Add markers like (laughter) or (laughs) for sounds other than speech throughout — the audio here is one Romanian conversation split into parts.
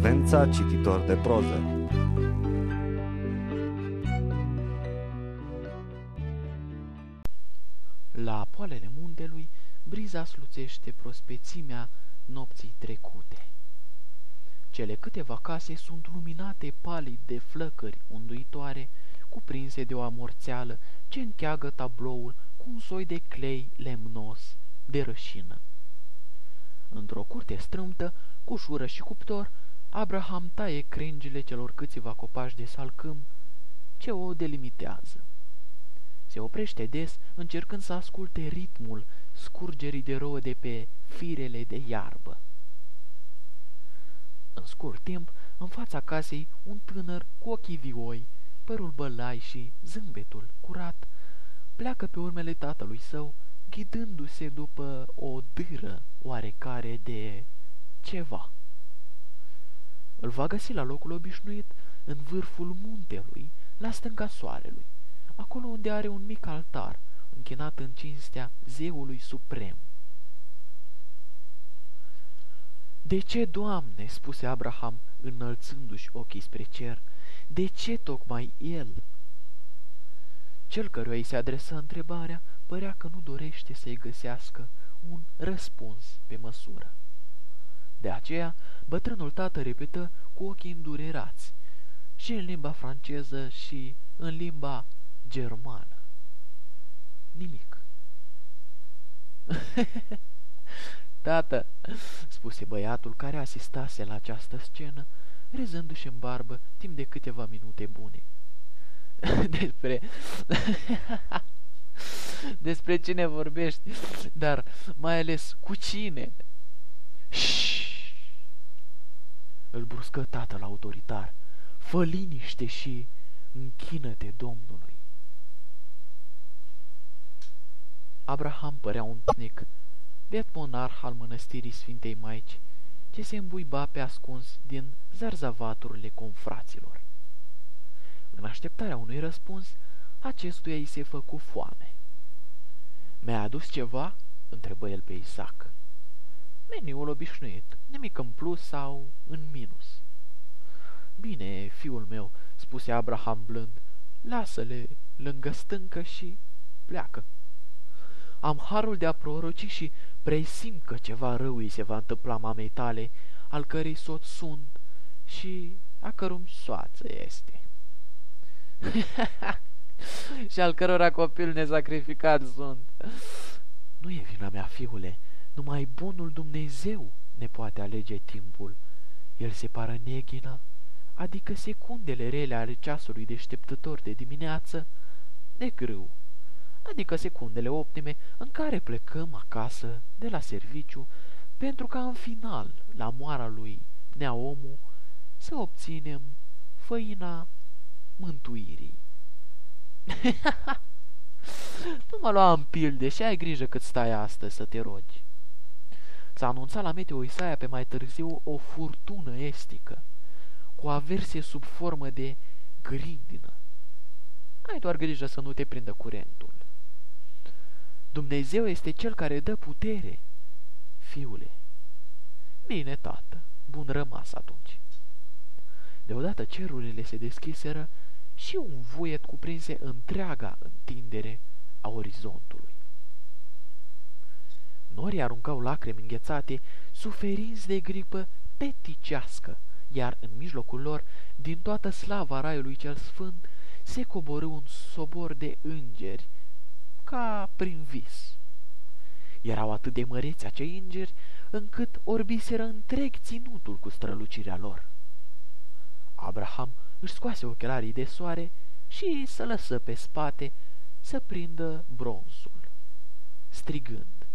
Frecvența cititor de proză. La poalele muntelui, briza sluțește prospețimea nopții trecute. Cele câteva case sunt luminate palid de flăcări unduitoare, cuprinse de o amorțeală ce încheagă tabloul cu un soi de clei lemnos de rășină. Într-o curte strâmtă, cu șură și cuptor, Abraham taie crengile celor câțiva copaci de salcâm ce o delimitează. Se oprește des, încercând să asculte ritmul scurgerii de rouă de pe firele de iarbă. În scurt timp, în fața casei, un tânăr cu ochii vioi, părul bălai și zâmbetul curat, pleacă pe urmele tatălui său, ghidându-se după o dâră oarecare de ceva. Îl va găsi la locul obișnuit, în vârful muntelui, la stânga soarelui, acolo unde are un mic altar, închinat în cinstea zeului suprem. De ce, Doamne?" spuse Abraham, înălțându-și ochii spre cer, de ce tocmai el?" Cel căruia îi se adresă întrebarea părea că nu dorește să-i găsească un răspuns pe măsură. De aceea, bătrânul tată repetă cu ochii îndurerați, și în limba franceză și în limba germană. Nimic. (laughs) Tată, spuse băiatul care asistase la această scenă, rezându-și în barbă timp de câteva minute bune. (laughs) Despre... (laughs) Despre cine vorbești, dar mai ales cu cine? Shhh! Îl bruscă tatăl autoritar. Fă liniște și închină-te Domnului. Abraham părea un tnic, biet monarh al mănăstirii Sfintei Maici, ce se îmbuiba pe ascuns din zarzavaturile confraților. În așteptarea unui răspuns, acestuia îi se făcu foame. Mi-a adus ceva?" întrebă el pe Isaac. Meniul obișnuit, nimic în plus sau în minus. Bine, fiul meu, spuse Abraham blând, lasă-le lângă stâncă și pleacă. Am harul de a proroci și presimt că ceva rău îi se va întâmpla mamei tale, al cărei soț sunt și a cărui soață este. (laughs) și al cărora copil nesacrificat sunt. Nu e vina mea, fiule, numai bunul Dumnezeu ne poate alege timpul. El separă neghina, adică secundele rele ale ceasului deșteptător de dimineață, de grâu, adică secundele optime în care plecăm acasă de la serviciu, pentru ca în final, la moara lui Neaomu, să obținem făina mântuirii. (laughs) nu mă lua în pilde și ai grijă cât stai astăzi să te rogi. S-a anunțat la Meteo Isaia pe mai târziu o furtună estică, cu o aversie sub formă de grindină. Ai doar grijă să nu te prindă curentul. Dumnezeu este Cel care dă putere, fiule. Bine, tată, bun rămas atunci. Deodată cerurile se deschiseră și un vuiet cuprinse întreaga întindere a orizontului. Norii aruncau lacrimi înghețate, suferinți de gripă peticească, iar în mijlocul lor, din toată slava raiului cel sfânt, se coborâ un sobor de îngeri, ca prin vis. Erau atât de măreți acei îngeri, încât orbiseră întreg ținutul cu strălucirea lor. Abraham își scoase ochelarii de soare și să lăsă pe spate să prindă bronzul, strigând.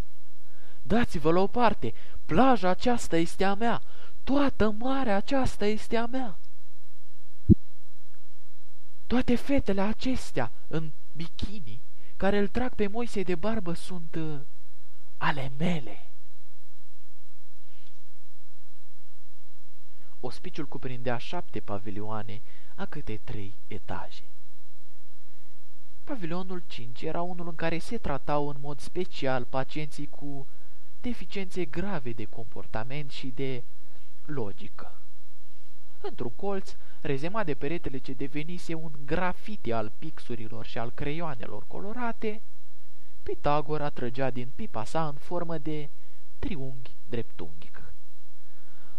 Dați-vă la o parte, plaja aceasta este a mea, toată marea aceasta este a mea. Toate fetele acestea în bikini care îl trag pe Moise de barbă sunt uh, ale mele. Ospiciul cuprindea șapte pavilioane, a câte trei etaje. Pavilionul 5 era unul în care se tratau în mod special pacienții cu deficiențe grave de comportament și de logică. Într-un colț, rezemat de peretele ce devenise un grafiti al pixurilor și al creioanelor colorate, Pitagora trăgea din pipa sa în formă de triunghi dreptunghic.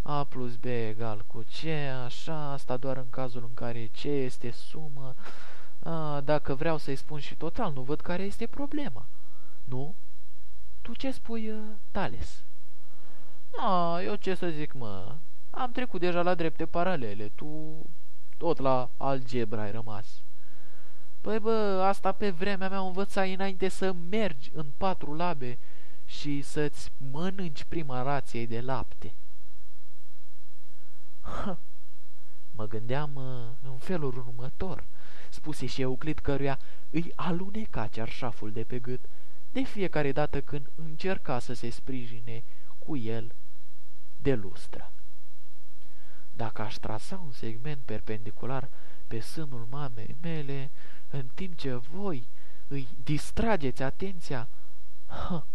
A plus B egal cu C, așa, asta doar în cazul în care C este sumă. A, dacă vreau să-i spun și total, nu văd care este problema. Nu? Tu ce spui, uh, Tales? A, eu ce să zic, mă? Am trecut deja la drepte paralele, tu tot la algebra ai rămas. Păi bă, asta pe vremea mea învățai înainte să mergi în patru labe și să-ți mănânci prima rație de lapte. Ha, mă gândeam uh, în felul următor, spuse și Euclid căruia îi aluneca cerșaful de pe gât de fiecare dată când încerca să se sprijine cu el de lustră. Dacă aș trasa un segment perpendicular pe sânul mamei mele, în timp ce voi îi distrageți atenția, ha,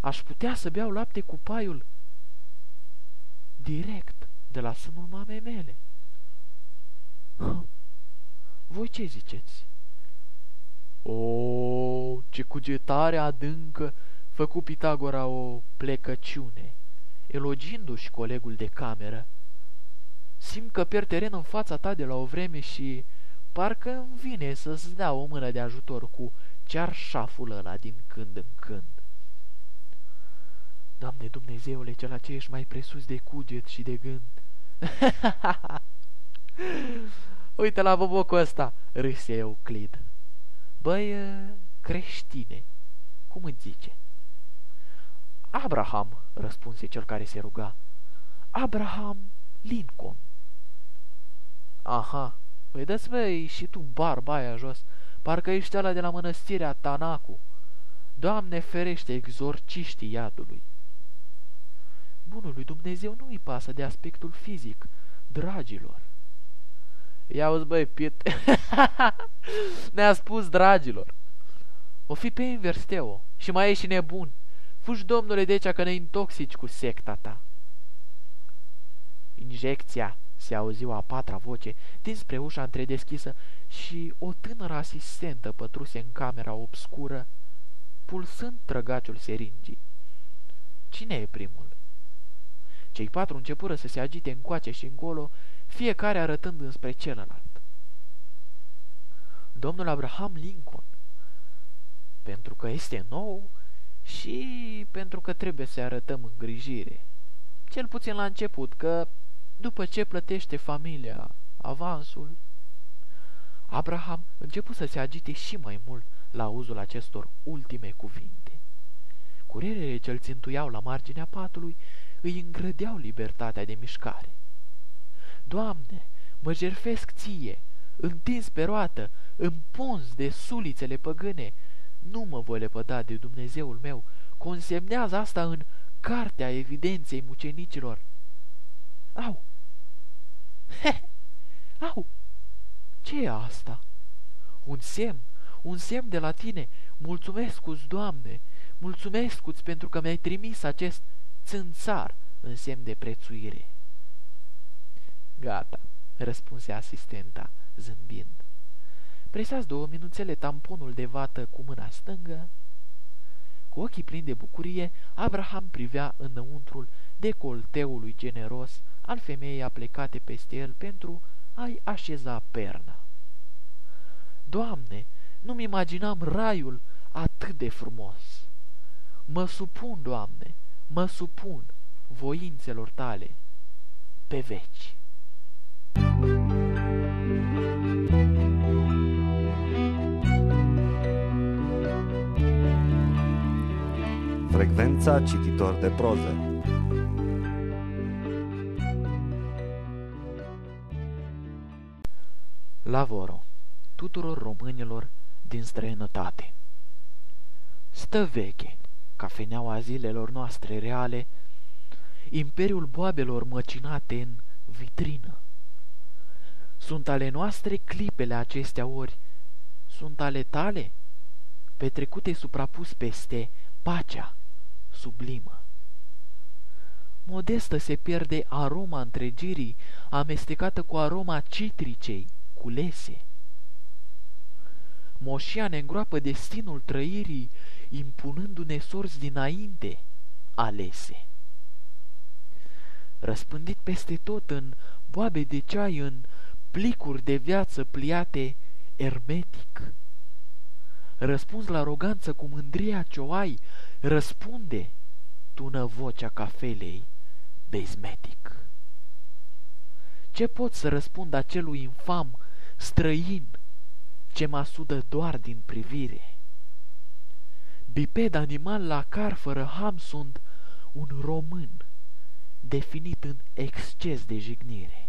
aș putea să beau lapte cu paiul direct de la sânul mamei mele. Ha, voi ce ziceți? O, ce cugetare adâncă făcu Pitagora o plecăciune, elogindu-și colegul de cameră. Simt că pierd teren în fața ta de la o vreme și parcă îmi vine să-ți dea o mână de ajutor cu cearșaful ăla din când în când. Doamne Dumnezeule, cel ce ești mai presus de cuget și de gând. (laughs) Uite la bobocul ăsta, râse Euclid. Băi, creștine, cum îți zice? Abraham, răspunse cel care se ruga. Abraham Lincoln. Aha, păi dă-ți băi și tu barba aia jos, parcă ești ăla de la mănăstirea Tanacu. Doamne ferește exorciștii iadului. Bunului Dumnezeu nu-i pasă de aspectul fizic, dragilor. Ia uzi, băi, Pit. (laughs) Ne-a spus, dragilor. O fi pe invers, Teo. Și mai ești nebun. Fugi, domnule, de aici că ne intoxici cu secta ta. Injecția, se auzi o a patra voce dinspre ușa întredeschisă și o tânără asistentă pătruse în camera obscură, pulsând trăgaciul seringii. Cine e primul? Cei patru începură să se agite încoace și încolo, fiecare arătând înspre celălalt. Domnul Abraham Lincoln, pentru că este nou și pentru că trebuie să arătăm îngrijire, cel puțin la început, că după ce plătește familia avansul, Abraham început să se agite și mai mult la uzul acestor ultime cuvinte. Curerele ce-l țintuiau la marginea patului îi îngrădeau libertatea de mișcare. Doamne, mă jerfesc ție, întins pe roată, împuns de sulițele păgâne, nu mă voi lepăda de Dumnezeul meu, consemnează asta în cartea evidenței mucenicilor. Au! He! Au! ce e asta? Un semn, un semn de la tine. Mulțumesc-ți, Doamne, mulțumesc-ți pentru că mi-ai trimis acest țânțar în semn de prețuire. Gata, răspunse asistenta, zâmbind. Presați două minuțele tamponul de vată cu mâna stângă. Cu ochii plini de bucurie, Abraham privea înăuntrul decolteului generos al femeii aplecate peste el pentru a-i așeza perna. Doamne, nu-mi imaginam raiul atât de frumos. Mă supun, Doamne, mă supun voințelor tale pe veci. Frecvența cititor de proză. Lavoro tuturor românilor din străinătate. Stă veche, cafeneaua zilelor noastre reale, imperiul boabelor măcinate în vitrină. Sunt ale noastre clipele acestea ori, sunt ale tale, petrecute suprapus peste pacea sublimă. Modestă se pierde aroma întregirii, amestecată cu aroma citricei, culese. Moșia ne îngroapă destinul trăirii, impunându-ne sorți dinainte alese. Răspândit peste tot în boabe de ceai, în plicuri de viață pliate ermetic. Răspuns la aroganță cu mândria ce ai, răspunde, tună vocea cafelei, bezmetic. Ce pot să răspund acelui infam, străin, ce mă sudă doar din privire? Biped animal la car fără ham sunt un român, definit în exces de jignire.